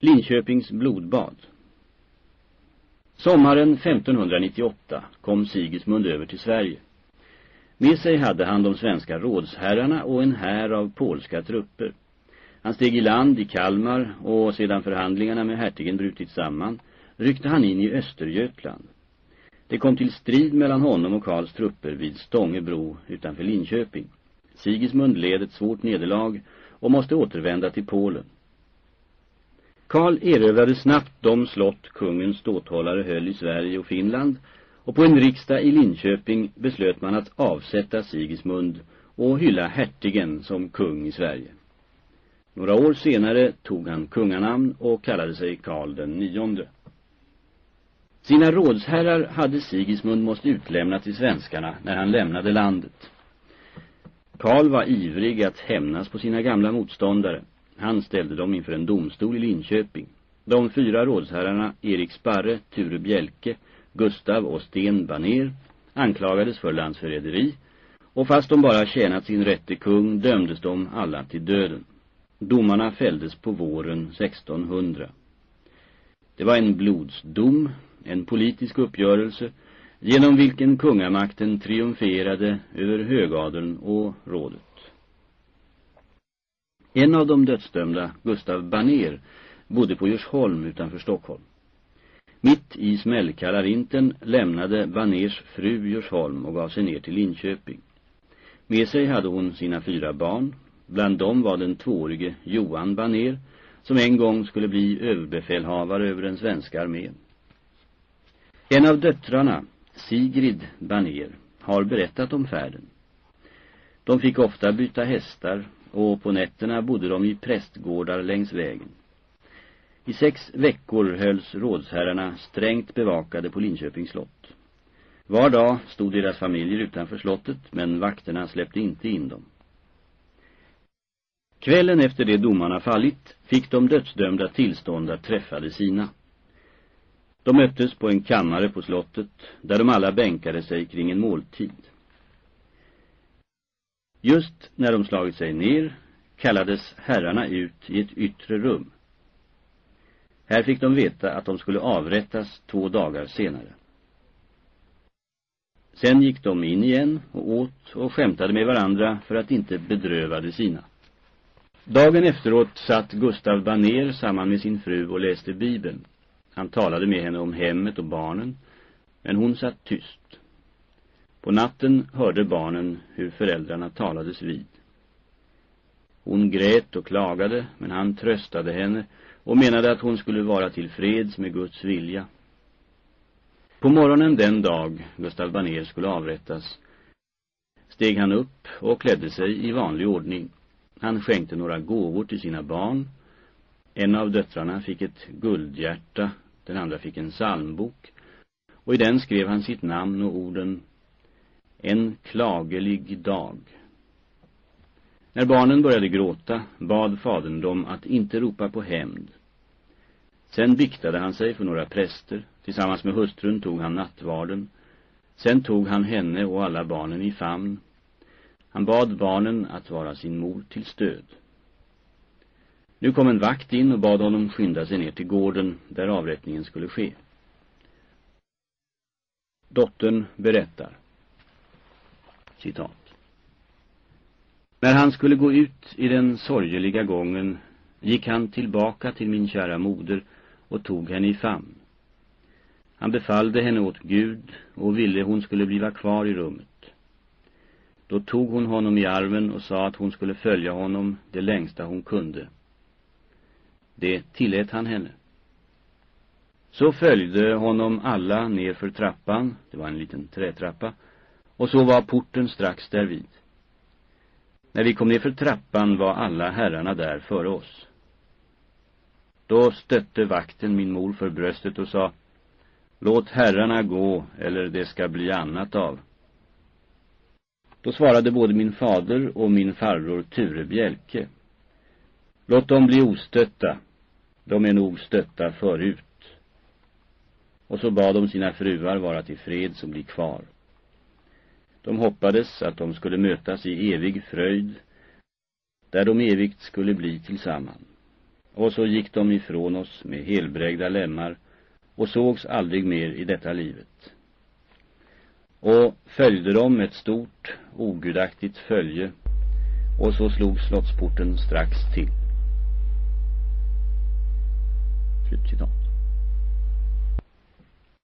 Linköpings blodbad Sommaren 1598 kom Sigismund över till Sverige. Med sig hade han de svenska rådsherrarna och en här av polska trupper. Han steg i land i Kalmar och sedan förhandlingarna med hertigen brutit samman ryckte han in i Östergötland. Det kom till strid mellan honom och Karls trupper vid Stångebro utanför Linköping. Sigismund led ett svårt nederlag och måste återvända till Polen. Karl erövrade snabbt de slott kungens ståthållare höll i Sverige och Finland och på en riksdag i Linköping beslöt man att avsätta Sigismund och hylla hertigen som kung i Sverige. Några år senare tog han kunganamn och kallade sig Karl den nionde. Sina rådsherrar hade Sigismund måste utlämna till svenskarna när han lämnade landet. Karl var ivrig att hämnas på sina gamla motståndare. Han ställde dem inför en domstol i Linköping. De fyra rådsherrarna Erik Sparre, Ture Bjelke, Gustav och Sten Baner anklagades för landsförräderi och fast de bara tjänat sin rätt till kung dömdes de alla till döden. Domarna fälldes på våren 1600. Det var en blodsdom, en politisk uppgörelse genom vilken kungamakten triumferade över högadeln och rådet. En av de dödsdömda, Gustav Baner, bodde på Djursholm utanför Stockholm. Mitt i smällkalla vintern lämnade Baners fru Djursholm och gav sig ner till Linköping. Med sig hade hon sina fyra barn. Bland dem var den tvåårige Johan Baner, som en gång skulle bli överbefälhavare över den svenska armén. En av döttrarna, Sigrid Baner, har berättat om färden. De fick ofta byta hästar och på nätterna bodde de i prästgårdar längs vägen. I sex veckor hölls rådsherrarna strängt bevakade på Linköpings slott. Var dag stod deras familjer utanför slottet, men vakterna släppte inte in dem. Kvällen efter det domarna fallit fick de dödsdömda tillstånd att träffa de sina. De möttes på en kammare på slottet, där de alla bänkade sig kring en måltid. Just när de slagit sig ner kallades herrarna ut i ett yttre rum. Här fick de veta att de skulle avrättas två dagar senare. Sen gick de in igen och åt och skämtade med varandra för att inte bedröva de sina. Dagen efteråt satt Gustav Baner samman med sin fru och läste Bibeln. Han talade med henne om hemmet och barnen, men hon satt tyst. På natten hörde barnen hur föräldrarna talades vid. Hon grät och klagade, men han tröstade henne och menade att hon skulle vara tillfreds med Guds vilja. På morgonen den dag Gustav Baner skulle avrättas steg han upp och klädde sig i vanlig ordning. Han skänkte några gåvor till sina barn. En av döttrarna fick ett guldhjärta, den andra fick en salmbok och i den skrev han sitt namn och orden en klagelig dag. När barnen började gråta bad fadern dem att inte ropa på hämnd. Sen biktade han sig för några präster. Tillsammans med hustrun tog han nattvarden. Sen tog han henne och alla barnen i famn. Han bad barnen att vara sin mor till stöd. Nu kom en vakt in och bad honom skynda sig ner till gården där avrättningen skulle ske. Dottern berättar. Citat. När han skulle gå ut i den sorgeliga gången gick han tillbaka till min kära moder och tog henne i famn. Han befallde henne åt Gud och ville hon skulle bliva kvar i rummet. Då tog hon honom i armen och sa att hon skulle följa honom det längsta hon kunde. Det tillät han henne. Så följde honom alla ner för trappan, det var en liten trätrappa, och så var porten strax därvid. När vi kom ner för trappan var alla herrarna där före oss. Då stötte vakten min mor för bröstet och sa Låt herrarna gå eller det ska bli annat av. Då svarade både min fader och min farbror Ture Bjälke. Låt dem bli ostötta. De är nog stötta förut. Och så bad de sina fruar vara till freds och bli kvar. De hoppades att de skulle mötas i evig fröjd, där de evigt skulle bli tillsammans. och så gick de ifrån oss med helbrägda lemmar och sågs aldrig mer i detta livet. Och följde de ett stort, ogudaktigt följe och så slog slottsporten strax till. Slutcitat.